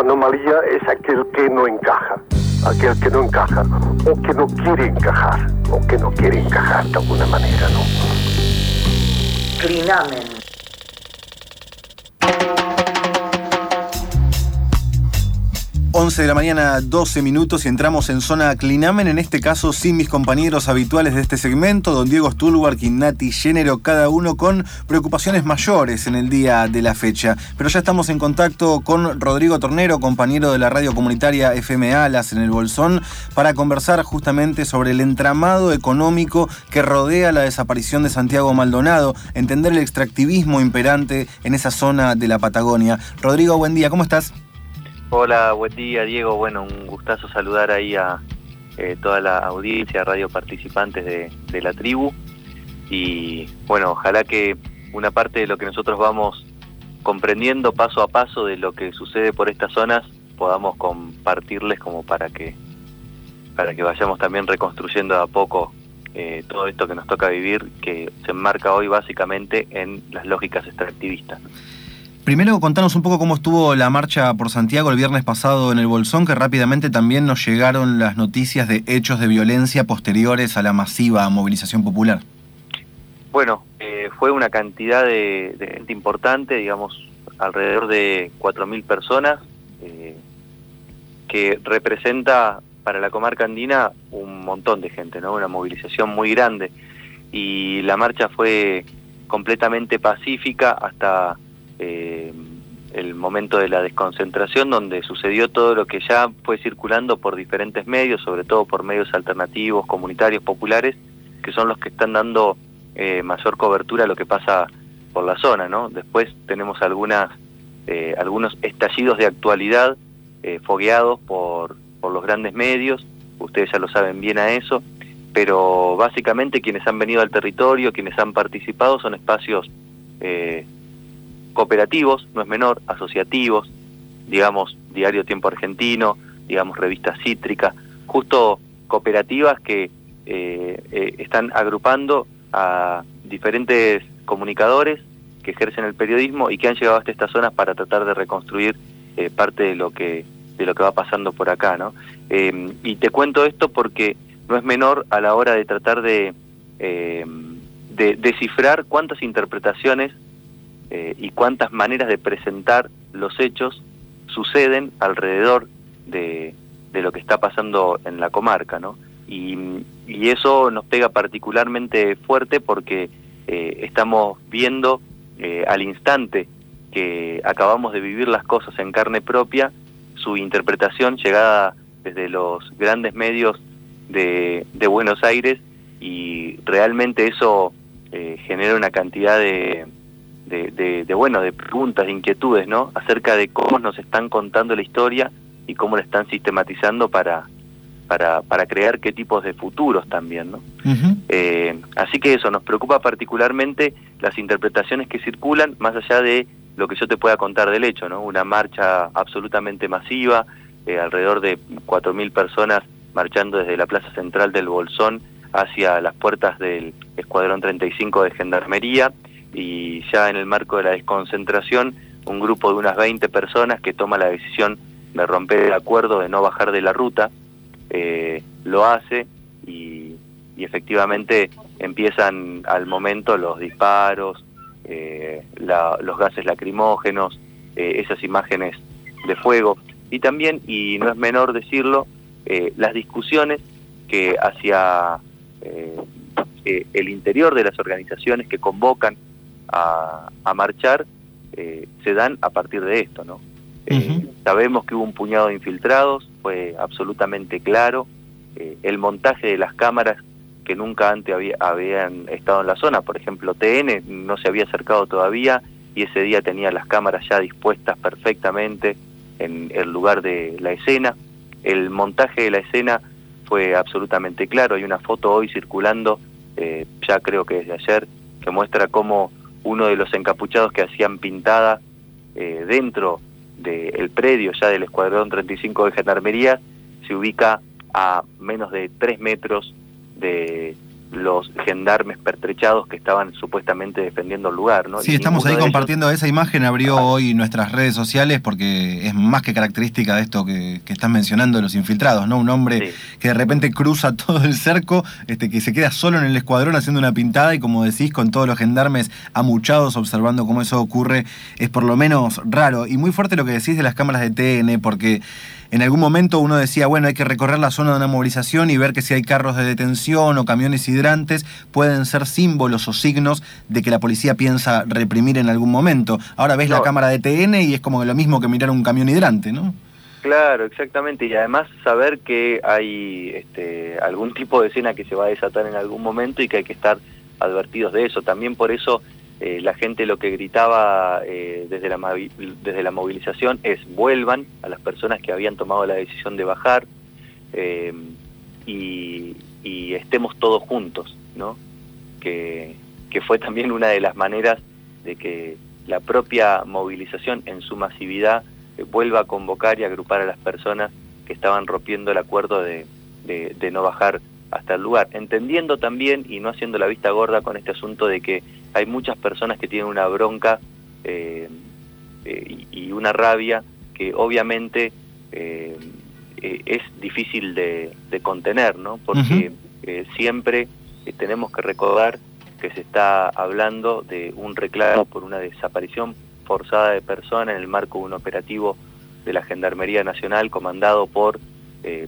anomalía es aquel que no encaja, aquel que no encaja o que no quiere encajar o que no quiere encajar de alguna manera, ¿no? Clinamen. 11 de la mañana, 12 minutos y entramos en zona Clinamen, en este caso sin mis compañeros habituales de este segmento, don Diego Stulwar, Nati Género, cada uno con preocupaciones mayores en el día de la fecha. Pero ya estamos en contacto con Rodrigo Tornero, compañero de la radio comunitaria FM Alas en el Bolsón, para conversar justamente sobre el entramado económico que rodea la desaparición de Santiago Maldonado, entender el extractivismo imperante en esa zona de la Patagonia. Rodrigo, buen día, ¿cómo estás? Hola, buen día Diego. Bueno, un gustazo saludar ahí a eh, toda la audiencia, radio participantes de, la tribu. Y bueno, ojalá que una parte de lo que nosotros vamos comprendiendo paso a paso de lo que sucede por estas zonas podamos compartirles como para que para que vayamos también reconstruyendo a poco eh, todo esto que nos toca vivir que se enmarca hoy básicamente en las lógicas extractivistas. Primero contanos un poco cómo estuvo la marcha por Santiago el viernes pasado en el Bolsón, que rápidamente también nos llegaron las noticias de hechos de violencia posteriores a la masiva movilización popular. Bueno, eh, fue una cantidad de, gente importante, digamos, alrededor de 4.000 personas, eh, que representa para la comarca andina un montón de gente, ¿no? Una movilización muy grande. Y la marcha fue completamente pacífica hasta eh, el momento de la desconcentración, donde sucedió todo lo que ya fue circulando por diferentes medios, sobre todo por medios alternativos, comunitarios, populares, que son los que están dando eh, mayor cobertura a lo que pasa por la zona, ¿no? Después tenemos algunas, eh, algunos estallidos de actualidad eh, fogueados por, por los grandes medios, ustedes ya lo saben bien a eso, pero básicamente quienes han venido al territorio, quienes han participado son espacios eh, cooperativos, no es menor, asociativos, digamos Diario Tiempo Argentino, digamos Revista Cítrica, justo cooperativas que eh, eh, están agrupando a diferentes comunicadores que ejercen el periodismo y que han llegado hasta estas zonas para tratar de reconstruir eh, parte de lo que de lo que va pasando por acá, ¿no? y te cuento esto porque no es menor a la hora de tratar de, de descifrar cuántas interpretaciones eh, y cuántas maneras de presentar los hechos suceden alrededor de, lo que está pasando en la comarca, ¿no? Y, eso nos pega particularmente fuerte porque eh, estamos viendo eh, al instante que acabamos de vivir las cosas en carne propia, su interpretación llegada desde los grandes medios de, de Buenos Aires y realmente eso genera una cantidad de, de, bueno, de preguntas, de inquietudes, ¿no? Acerca de cómo nos están contando la historia y cómo la están sistematizando para, para, para crear qué tipos de futuros también, ¿no? Eh, así que eso, nos preocupa particularmente las interpretaciones que circulan, más allá de lo que yo te pueda contar del hecho, ¿no? Una marcha absolutamente masiva, eh, alrededor de 4.000 personas marchando desde la plaza central del Bolsón hacia las puertas del Escuadrón 35 de Gendarmería, y ya en el marco de la desconcentración, un grupo de unas 20 personas que toma la decisión de romper el acuerdo, de no bajar de la ruta, eh, lo hace y, efectivamente empiezan al momento los disparos, eh, los gases lacrimógenos, eh, esas imágenes de fuego. Y también, y no es menor decirlo, las discusiones que hacia el interior de las organizaciones que convocan a, marchar eh, se dan a partir de esto, ¿no? Eh, sabemos que hubo un puñado de infiltrados, fue absolutamente claro. Eh, el montaje de las cámaras que nunca antes había, habían estado en la zona, por ejemplo, TN no se había acercado todavía y ese día tenía las cámaras ya dispuestas perfectamente en el lugar de la escena. El montaje de la escena fue absolutamente claro. Hay una foto hoy circulando, ya creo que desde ayer, que muestra cómo uno de los encapuchados que hacían pintada eh, dentro del predio ya del Escuadrón 35 de Gendarmería se ubica a menos de tres metros de, los gendarmes pertrechados que estaban supuestamente defendiendo el lugar. ¿no? Sí, estamos ahí compartiendo esa imagen, abrió hoy nuestras redes sociales porque es más que característica de esto que, que estás mencionando de los infiltrados, ¿no? Un hombre que de repente cruza todo el cerco, este, que se queda solo en el escuadrón haciendo una pintada y como decís, con todos los gendarmes amuchados observando cómo eso ocurre, es por lo menos raro. Y muy fuerte lo que decís de las cámaras de TN, porque en algún momento uno decía, bueno, hay que recorrer la zona de una movilización y ver que si hay carros de detención o camiones hidrantes pueden ser símbolos o signos de que la policía piensa reprimir en algún momento. Ahora ves la cámara de TN y es como lo mismo que mirar un camión hidrante, ¿no? Claro, exactamente, y además saber que hay este, algún tipo de escena que se va a desatar en algún momento y que hay que estar advertidos de eso. También por eso eh, la gente lo que gritaba eh, desde, la, desde la movilización es vuelvan a las personas que habían tomado la decisión de bajar eh, y, estemos todos juntos, ¿no? Que, que fue también una de las maneras de que la propia movilización en su masividad vuelva a convocar y agrupar a las personas que estaban rompiendo el acuerdo de, de no bajar hasta el lugar, entendiendo también y no haciendo la vista gorda con este asunto de que hay muchas personas que tienen una bronca eh, eh, y, una rabia que obviamente eh, es difícil de, contener, ¿no? Porque siempre tenemos que recordar que se está hablando de un reclamo por una desaparición forzada de personas en el marco de un operativo de la Gendarmería Nacional comandado por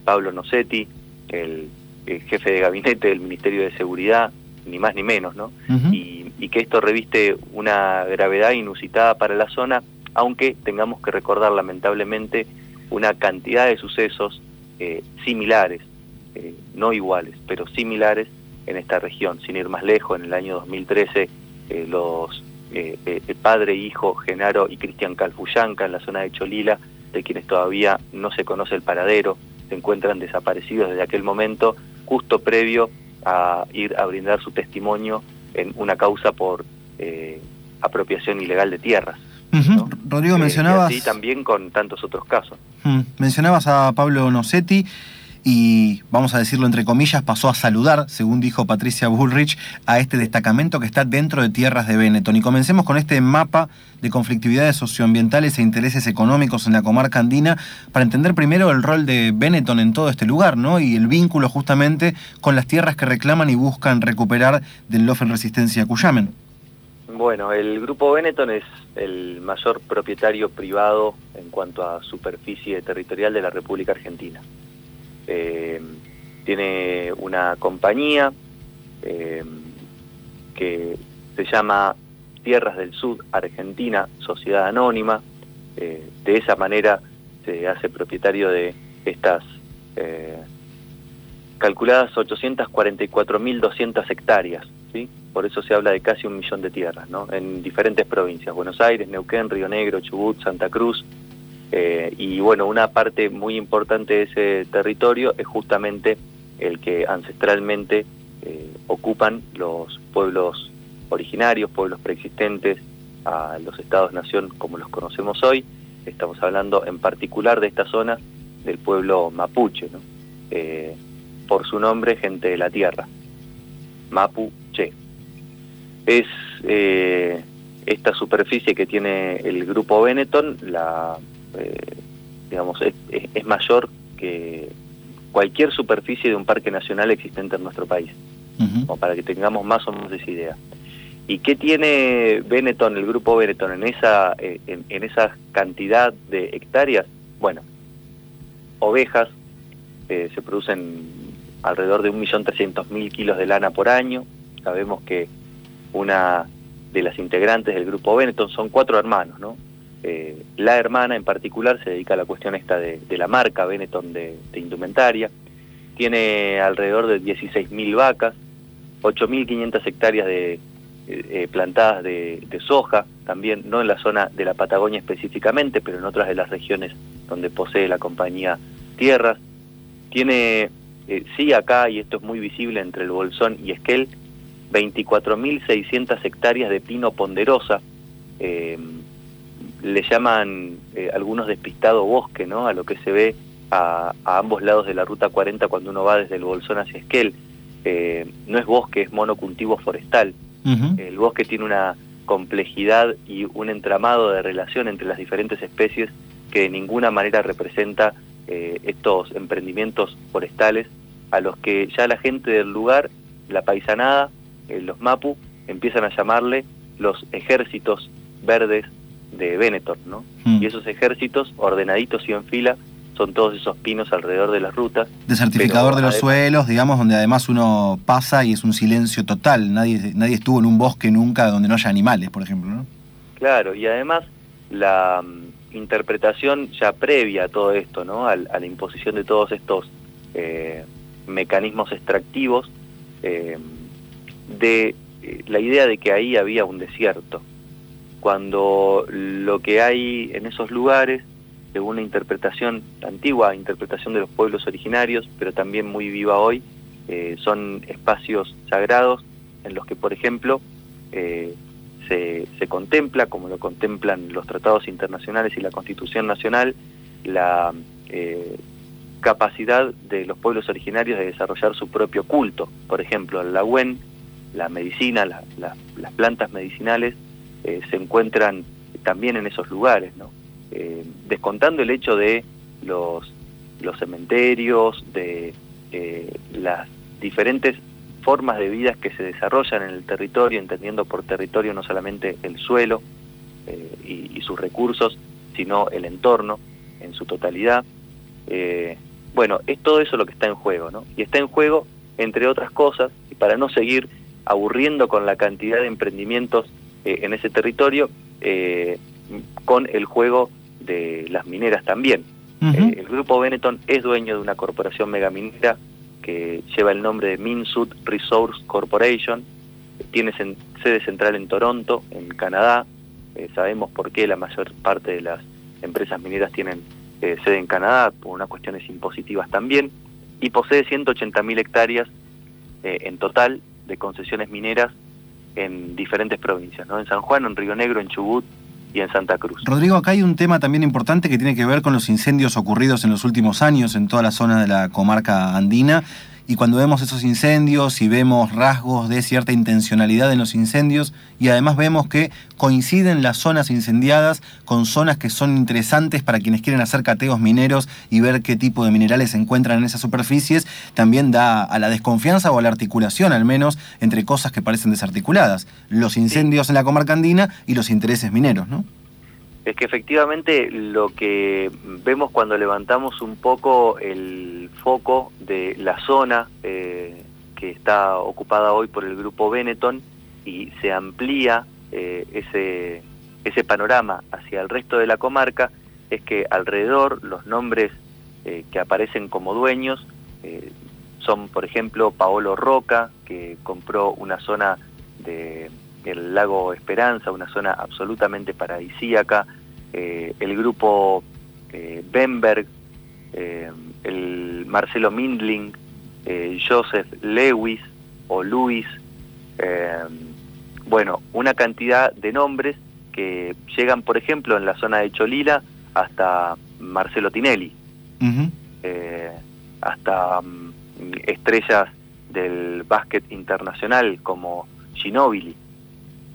Pablo Nocetti, el, jefe de gabinete del Ministerio de Seguridad, ni más ni menos, ¿no? Y y que esto reviste una gravedad inusitada para la zona, aunque tengamos que recordar lamentablemente una cantidad de sucesos eh, similares, eh, no iguales, pero similares en esta región. Sin ir más lejos, en el año 2013 eh, los el padre hijo Genaro y Cristian Calfuyanca en la zona de Cholila, de quienes todavía no se conoce el paradero, se encuentran desaparecidos desde aquel momento, justo previo a ir a brindar su testimonio en una causa por eh, apropiación ilegal de tierras. Rodrigo, eh, mencionabas... Y también con tantos otros casos. Mencionabas a Pablo Nocetti y, vamos a decirlo entre comillas, pasó a saludar, según dijo Patricia Bullrich, a este destacamento que está dentro de tierras de Benetton. Y comencemos con este mapa de conflictividades socioambientales e intereses económicos en la comarca andina para entender primero el rol de Benetton en todo este lugar, ¿no? Y el vínculo justamente con las tierras que reclaman y buscan recuperar del Lofen Resistencia Cuyamen. Bueno, el grupo Benetton es el mayor propietario privado en cuanto a superficie territorial de la República Argentina. Eh, tiene una compañía eh, que se llama Tierras del Sur Argentina, Sociedad Anónima. Eh, de esa manera se hace propietario de estas calculadas 844.200 hectáreas. ¿sí? Por eso se habla de casi un millón de tierras ¿no? en diferentes provincias, Buenos Aires, Neuquén, Río Negro, Chubut, Santa Cruz, eh, y bueno, una parte muy importante de ese territorio es justamente el que ancestralmente eh, ocupan los pueblos originarios, pueblos preexistentes a los estados-nación como los conocemos hoy. Estamos hablando en particular de esta zona del pueblo mapuche, eh, por su nombre, gente de la tierra, mapuche. Es esta superficie que tiene el grupo Benetton, la eh, digamos, es, mayor que cualquier superficie de un parque nacional existente en nuestro país, o para que tengamos más o menos esa idea. ¿Y qué tiene Benetton, el grupo Benetton, en esa, eh, en, esa cantidad de hectáreas? Bueno, ovejas, eh, se producen alrededor de 1.300.000 kilos de lana por año. Sabemos que una de las integrantes del grupo Benetton son cuatro hermanos, ¿no? Eh, la hermana en particular se dedica a la cuestión esta de, la marca Benetton de, indumentaria. Tiene alrededor de 16.000 vacas, 8.500 hectáreas de, eh, eh, plantadas de, soja, también no en la zona de la Patagonia específicamente, pero en otras de las regiones donde posee la compañía tierras. Tiene, sí acá, y esto es muy visible entre el Bolsón y Esquel, 24.600 hectáreas de pino ponderosa, le llaman eh, algunos despistado bosque, ¿no? A lo que se ve a, ambos lados de la ruta 40 cuando uno va desde el Bolsón hacia Esquel. no es bosque, es monocultivo forestal. El bosque tiene una complejidad y un entramado de relación entre las diferentes especies que de ninguna manera representa estos emprendimientos forestales a los que ya la gente del lugar, la paisanada, los mapu, empiezan a llamarle los ejércitos verdes de Benetton, ¿no? Mm. Y esos ejércitos, ordenaditos y en fila, son todos esos pinos alrededor de las rutas. Desertificador de los suelos, digamos, donde además uno pasa y es un silencio total. Nadie, nadie estuvo en un bosque nunca donde no haya animales, por ejemplo, ¿no? Claro, y además la mm, interpretación ya previa a todo esto, ¿no? A, la imposición de todos estos eh, mecanismos extractivos, eh, de eh, la idea de que ahí había un desierto, cuando lo que hay en esos lugares, según una interpretación, antigua interpretación de los pueblos originarios, pero también muy viva hoy, eh, son espacios sagrados en los que, por ejemplo, se, se, contempla, como lo contemplan los tratados internacionales y la Constitución Nacional, la capacidad de los pueblos originarios de desarrollar su propio culto. Por ejemplo, el lagüen, la medicina, las plantas medicinales eh, se encuentran también en esos lugares, ¿no? Eh, descontando el hecho de los, cementerios, de eh, las diferentes formas de vida que se desarrollan en el territorio, entendiendo por territorio no solamente el suelo y, y, sus recursos, sino el entorno en su totalidad. Bueno, es todo eso lo que está en juego, ¿no? Y está en juego, entre otras cosas, y para no seguir aburriendo con la cantidad de emprendimientos eh, en ese territorio, eh, con el juego de las mineras también. Eh, el grupo Benetton es dueño de una corporación megaminera que lleva el nombre de Minsud Resource Corporation, tiene sede central en Toronto, en Canadá, sabemos por qué la mayor parte de las empresas mineras tienen sede en Canadá por unas cuestiones impositivas también, y posee 180.000 hectáreas en total de concesiones mineras en diferentes provincias, ¿no? en San Juan, en Río Negro, en Chubut y en Santa Cruz. Rodrigo, acá hay un tema también importante que tiene que ver con los incendios ocurridos en los últimos años en toda la zona de la comarca andina y cuando vemos esos incendios y vemos rasgos de cierta intencionalidad en los incendios y además vemos que coinciden las zonas incendiadas con zonas que son interesantes para quienes quieren hacer cateos mineros y ver qué tipo de minerales se encuentran en esas superficies, también da a la desconfianza o a la articulación al menos entre cosas que parecen desarticuladas, los incendios en la comarca andina y los intereses mineros, ¿no? Es que efectivamente lo que vemos cuando levantamos un poco el foco de la zona eh, que está ocupada hoy por el grupo Benetton y se amplía eh, ese, ese panorama hacia el resto de la comarca, es que alrededor los nombres eh, que aparecen como dueños son, por ejemplo, Paolo Roca, que compró una zona de el lago Esperanza, una zona absolutamente paradisíaca, eh, el grupo eh, Benberg, eh, el Marcelo Mindling, Joseph Lewis o Luis, bueno, una cantidad de nombres que llegan, por ejemplo, en la zona de Cholila hasta Marcelo Tinelli, hasta mm, estrellas del básquet internacional como Ginóbili,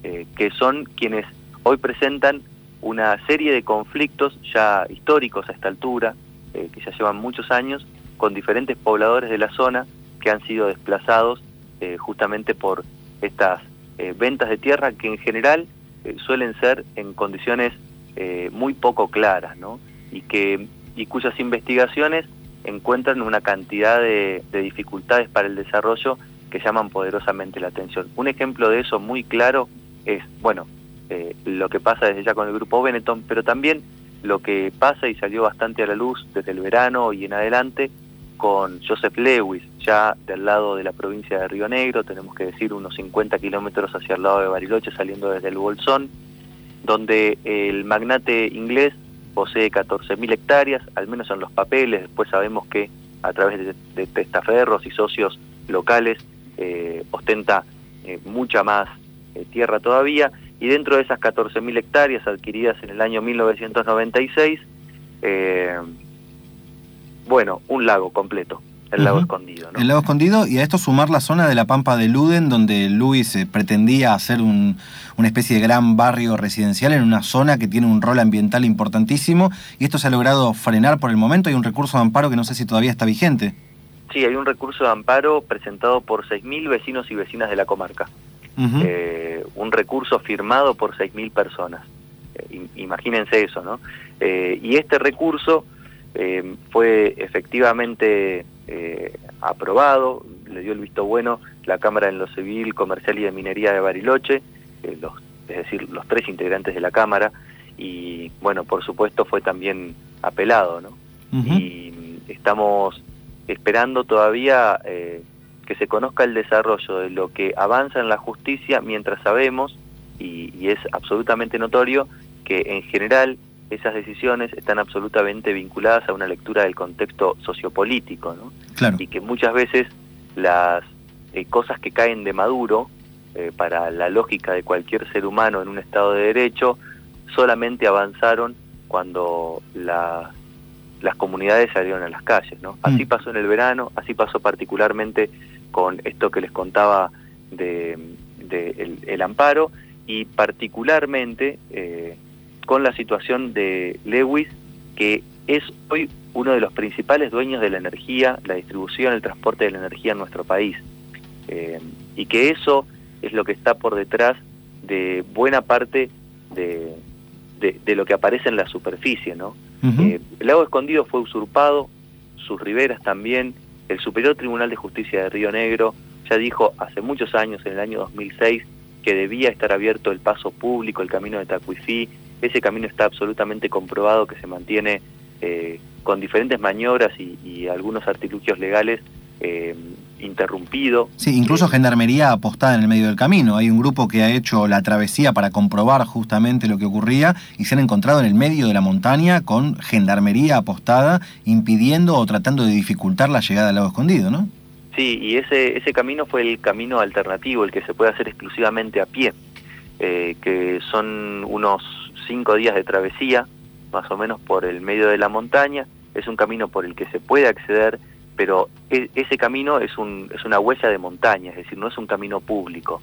eh, que son quienes hoy presentan una serie de conflictos ya históricos a esta altura, eh, que ya llevan muchos años, con diferentes pobladores de la zona que han sido desplazados eh, justamente por estas ventas de tierra que en general suelen ser en condiciones muy poco claras, ¿no? Y que y cuyas investigaciones encuentran una cantidad de dificultades para el desarrollo que llaman poderosamente la atención. Un ejemplo de eso muy claro es, bueno, eh, lo que pasa desde ya con el grupo Benetton, pero también lo que pasa y salió bastante a la luz desde el verano y en adelante con Joseph Lewis, ya del lado de la provincia de Río Negro, tenemos que decir unos 50 kilómetros hacia el lado de Bariloche saliendo desde el Bolsón, donde el magnate inglés posee 14.000 hectáreas, al menos en los papeles, después sabemos que a través de, de testaferros y socios locales eh, ostenta eh, mucha más eh, tierra todavía, y dentro de esas 14.000 hectáreas adquiridas en el año 1996, bueno, un lago completo, el lago escondido. ¿no? El lago escondido y a esto sumar la zona de la Pampa de Luden, donde Luis eh, pretendía hacer un, una especie de gran barrio residencial en una zona que tiene un rol ambiental importantísimo y esto se ha logrado frenar por el momento. Hay un recurso de amparo que no sé si todavía está vigente. Sí, hay un recurso de amparo presentado por 6.000 vecinos y vecinas de la comarca. Eh, un recurso firmado por 6.000 personas. Eh, imagínense eso, ¿no? y este recurso fue efectivamente eh, aprobado, le dio el visto bueno la Cámara en lo Civil, Comercial y de Minería de Bariloche, eh, los, es decir, los tres integrantes de la Cámara, y bueno, por supuesto fue también apelado, ¿no? Y estamos esperando todavía eh, que se conozca el desarrollo de lo que avanza en la justicia mientras sabemos, y, y es absolutamente notorio, que en general esas decisiones están absolutamente vinculadas a una lectura del contexto sociopolítico, ¿no? Y que muchas veces las eh, cosas que caen de maduro eh, para la lógica de cualquier ser humano en un Estado de Derecho solamente avanzaron cuando las comunidades salieron a las calles, ¿no? Así mm. pasó en el verano, así pasó particularmente con esto que les contaba de, el, amparo y particularmente eh, con la situación de Lewis, que es hoy uno de los principales dueños de la energía, la distribución, el transporte de la energía en nuestro país. Eh, y que eso es lo que está por detrás de buena parte de, de, lo que aparece en la superficie. ¿no? Eh, el lago escondido fue usurpado, sus riberas también. El Superior Tribunal de Justicia de Río Negro ya dijo hace muchos años, en el año 2006, que debía estar abierto el paso público, el camino de Tacuifí, ese camino está absolutamente comprobado que se mantiene eh, con diferentes maniobras y, algunos artilugios legales eh, interrumpido. Sí, incluso eh, Gendarmería apostada en el medio del camino. Hay un grupo que ha hecho la travesía para comprobar justamente lo que ocurría y se han encontrado en el medio de la montaña con Gendarmería apostada impidiendo o tratando de dificultar la llegada al lago escondido, ¿no? Sí, y ese, ese camino fue el camino alternativo, el que se puede hacer exclusivamente a pie, que son unos cinco días de travesía, más o menos por el medio de la montaña. Es un camino por el que se puede acceder, pero e, ese camino es, un, es una huella de montaña, es decir, no es un camino público.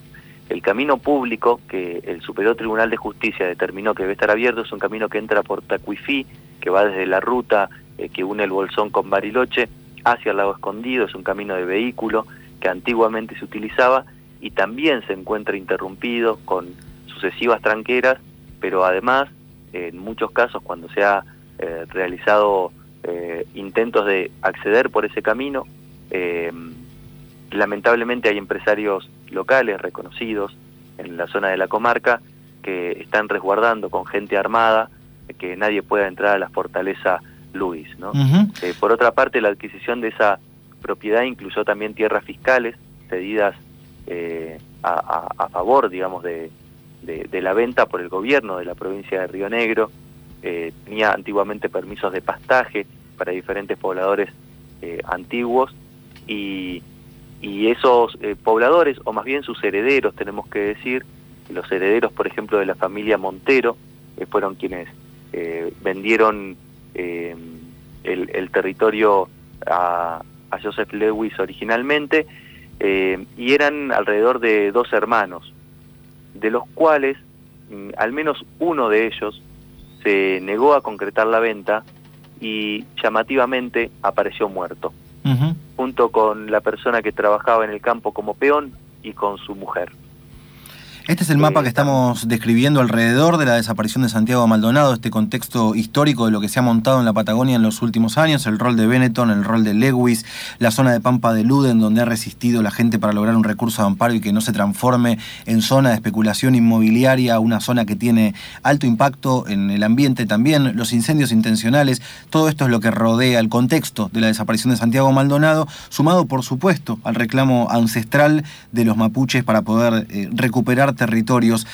El camino público que el Superior Tribunal de Justicia determinó que debe estar abierto es un camino que entra por Tacuifí, que va desde la ruta eh, que une el Bolsón con Bariloche hacia el lago escondido, es un camino de vehículo que antiguamente se utilizaba y también se encuentra interrumpido con sucesivas tranqueras pero además, en muchos casos, cuando se ha eh, realizado eh, intentos de acceder por ese camino, eh, lamentablemente hay empresarios locales reconocidos en la zona de la comarca que están resguardando con gente armada que nadie pueda entrar a la fortaleza Luis. ¿no? por otra parte, la adquisición de esa propiedad incluyó también tierras fiscales cedidas a, favor, digamos, de, de, la venta por el gobierno de la provincia de Río Negro. Eh, tenía antiguamente permisos de pastaje para diferentes pobladores eh, antiguos y, esos eh, pobladores, o más bien sus herederos, tenemos que decir, los herederos, por ejemplo, de la familia Montero, fueron quienes vendieron el, el, territorio a, a, Joseph Lewis originalmente, y eran alrededor de dos hermanos, de los cuales mm, al menos uno de ellos se negó a concretar la venta y llamativamente apareció muerto, junto con la persona que trabajaba en el campo como peón y con su mujer. Este es el mapa que estamos describiendo alrededor de la desaparición de Santiago Maldonado, este contexto histórico de lo que se ha montado en la Patagonia en los últimos años, el rol de Benetton, el rol de Lewis, la zona de Pampa de Luden, donde ha resistido la gente para lograr un recurso de amparo y que no se transforme en zona de especulación inmobiliaria, una zona que tiene alto impacto en el ambiente también, los incendios intencionales, todo esto es lo que rodea el contexto de la desaparición de Santiago Maldonado, sumado por supuesto al reclamo ancestral de los mapuches para poder eh, recuperar territorios.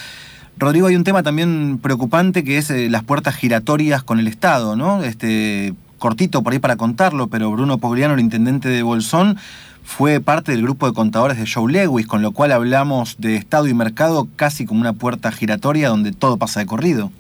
Rodrigo, hay un tema también preocupante que es eh, las puertas giratorias con el Estado, ¿no? Este, cortito por ahí para contarlo, pero Bruno Pogliano, el intendente de Bolsón, fue parte del grupo de contadores de Joe Lewis, con lo cual hablamos de Estado y mercado casi como una puerta giratoria donde todo pasa de corrido.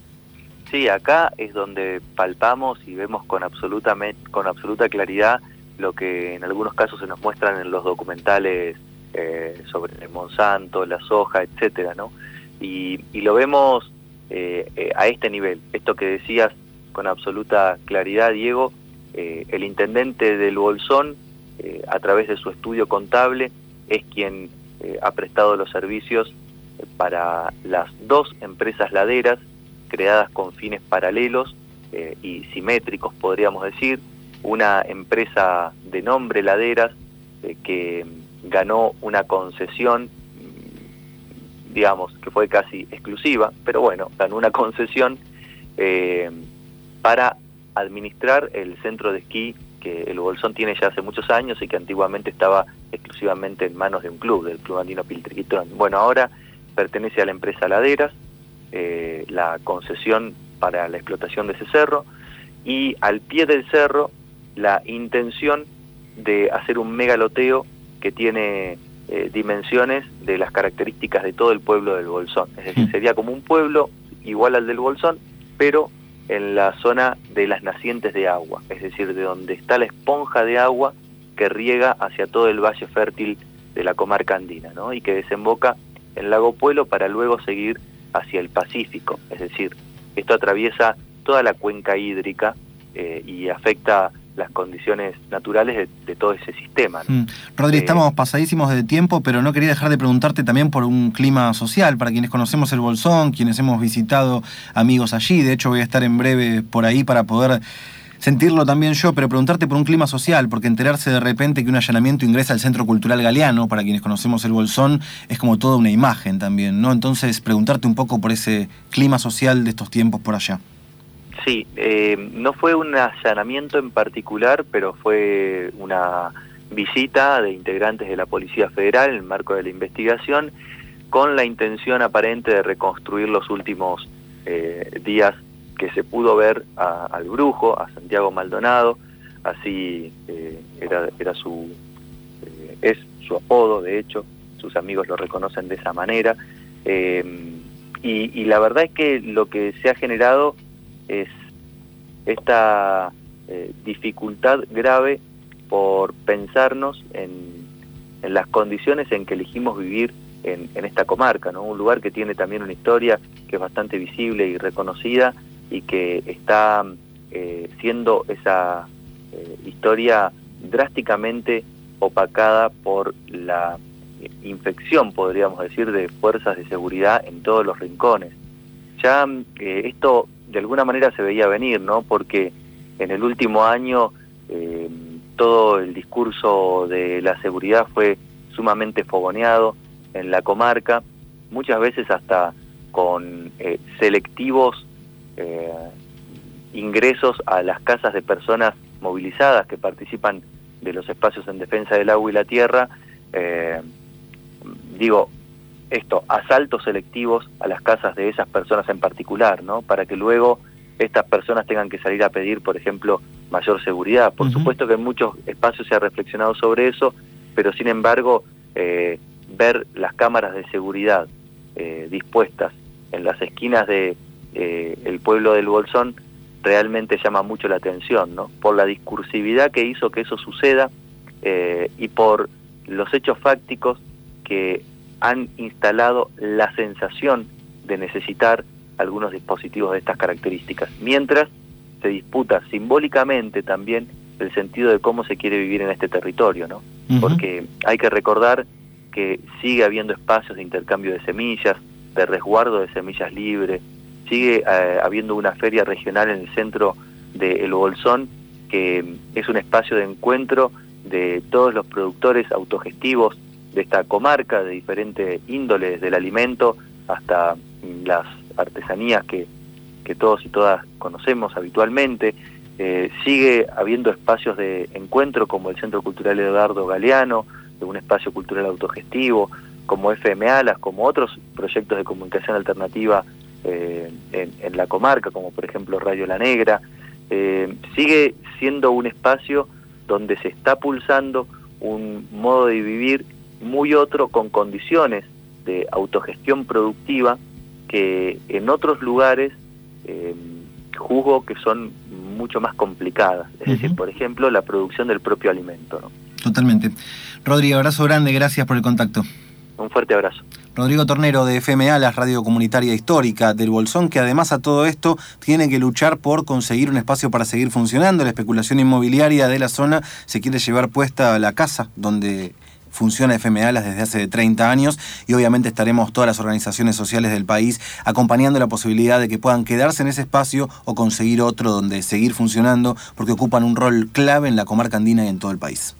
Sí, acá es donde palpamos y vemos con, absoluta, con absoluta claridad lo que en algunos casos se nos muestran en los documentales eh, sobre Monsanto, la soja, etcétera, ¿no? Y, lo vemos eh, eh, a este nivel. Esto que decías con absoluta claridad, Diego, el intendente del Bolsón, a través de su estudio contable, es quien ha prestado los servicios para las dos empresas laderas creadas con fines paralelos y simétricos, podríamos decir, una empresa de nombre Laderas que ganó una concesión, digamos, que fue casi exclusiva, pero bueno, ganó una concesión eh, para administrar el centro de esquí que el Bolsón tiene ya hace muchos años y que antiguamente estaba exclusivamente en manos de un club, del Club Andino Piltriquitón. Bueno, ahora pertenece a la empresa Laderas, eh, la concesión para la explotación de ese cerro, y al pie del cerro la intención de hacer un megaloteo que tiene eh, dimensiones de las características de todo el pueblo del Bolsón. Es decir, hmm. sería como un pueblo igual al del Bolsón, pero en la zona de las nacientes de agua, es decir, de donde está la esponja de agua que riega hacia todo el valle fértil de la comarca andina, ¿no? y que desemboca en Lago Pueblo para luego seguir hacia el Pacífico. Es decir, esto atraviesa toda la cuenca hídrica eh, y afecta las condiciones naturales de, todo ese sistema. ¿no? Mm. Rodri, eh, estamos pasadísimos de tiempo, pero no quería dejar de preguntarte también por un clima social, para quienes conocemos el Bolsón, quienes hemos visitado amigos allí, de hecho voy a estar en breve por ahí para poder sentirlo también yo, pero preguntarte por un clima social, porque enterarse de repente que un allanamiento ingresa al Centro Cultural Galeano, para quienes conocemos el Bolsón, es como toda una imagen también, ¿no? Entonces, preguntarte un poco por ese clima social de estos tiempos por allá. Sí, eh, no fue un allanamiento en particular, pero fue una visita de integrantes de la Policía Federal en el marco de la investigación con la intención aparente de reconstruir los últimos eh, días que se pudo ver al brujo, a Santiago Maldonado, así eh, era, era su, es su apodo, de hecho, sus amigos lo reconocen de esa manera, y la verdad es que lo que se ha generado es esta eh, dificultad grave por pensarnos en, las condiciones en que elegimos vivir en, esta comarca, ¿no? un lugar que tiene también una historia que es bastante visible y reconocida y que está eh, siendo esa eh, historia drásticamente opacada por la infección, podríamos decir, de fuerzas de seguridad en todos los rincones. Ya esto de alguna manera se veía venir, ¿no? Porque en el último año eh, todo el discurso de la seguridad fue sumamente fogoneado en la comarca, muchas veces hasta con eh, selectivos eh, ingresos a las casas de personas movilizadas que participan de los espacios en defensa del agua y la tierra. digo, esto, asaltos selectivos a las casas de esas personas en particular, ¿no? Para que luego estas personas tengan que salir a pedir, por ejemplo, mayor seguridad. Por supuesto que en muchos espacios se ha reflexionado sobre eso, pero sin embargo, eh, ver las cámaras de seguridad eh, dispuestas en las esquinas de eh, el pueblo del Bolsón realmente llama mucho la atención, ¿no? Por la discursividad que hizo que eso suceda y por los hechos fácticos que han instalado la sensación de necesitar algunos dispositivos de estas características, mientras se disputa simbólicamente también el sentido de cómo se quiere vivir en este territorio, ¿no? Porque hay que recordar que sigue habiendo espacios de intercambio de semillas, de resguardo de semillas libres, sigue eh, habiendo una feria regional en el centro de El Bolsón, que es un espacio de encuentro de todos los productores autogestivos de esta comarca, de diferentes índoles del alimento, hasta las artesanías que, que todos y todas conocemos habitualmente. Eh, sigue habiendo espacios de encuentro como el Centro Cultural Eduardo Galeano, un espacio cultural autogestivo, como FM Alas, como otros proyectos de comunicación alternativa eh, en, la comarca, como por ejemplo Radio La Negra. Eh, sigue siendo un espacio donde se está pulsando un modo de vivir muy otro con condiciones de autogestión productiva que en otros lugares eh, juzgo que son mucho más complicadas. Es decir, por ejemplo, la producción del propio alimento. ¿no? Totalmente. Rodrigo, abrazo grande, gracias por el contacto. Un fuerte abrazo. Rodrigo Tornero de FMA, la radio comunitaria histórica del Bolsón, que además a todo esto tiene que luchar por conseguir un espacio para seguir funcionando. La especulación inmobiliaria de la zona se quiere llevar puesta a la casa donde funciona FMA desde hace 30 años y obviamente estaremos todas las organizaciones sociales del país acompañando la posibilidad de que puedan quedarse en ese espacio o conseguir otro donde seguir funcionando porque ocupan un rol clave en la comarca andina y en todo el país.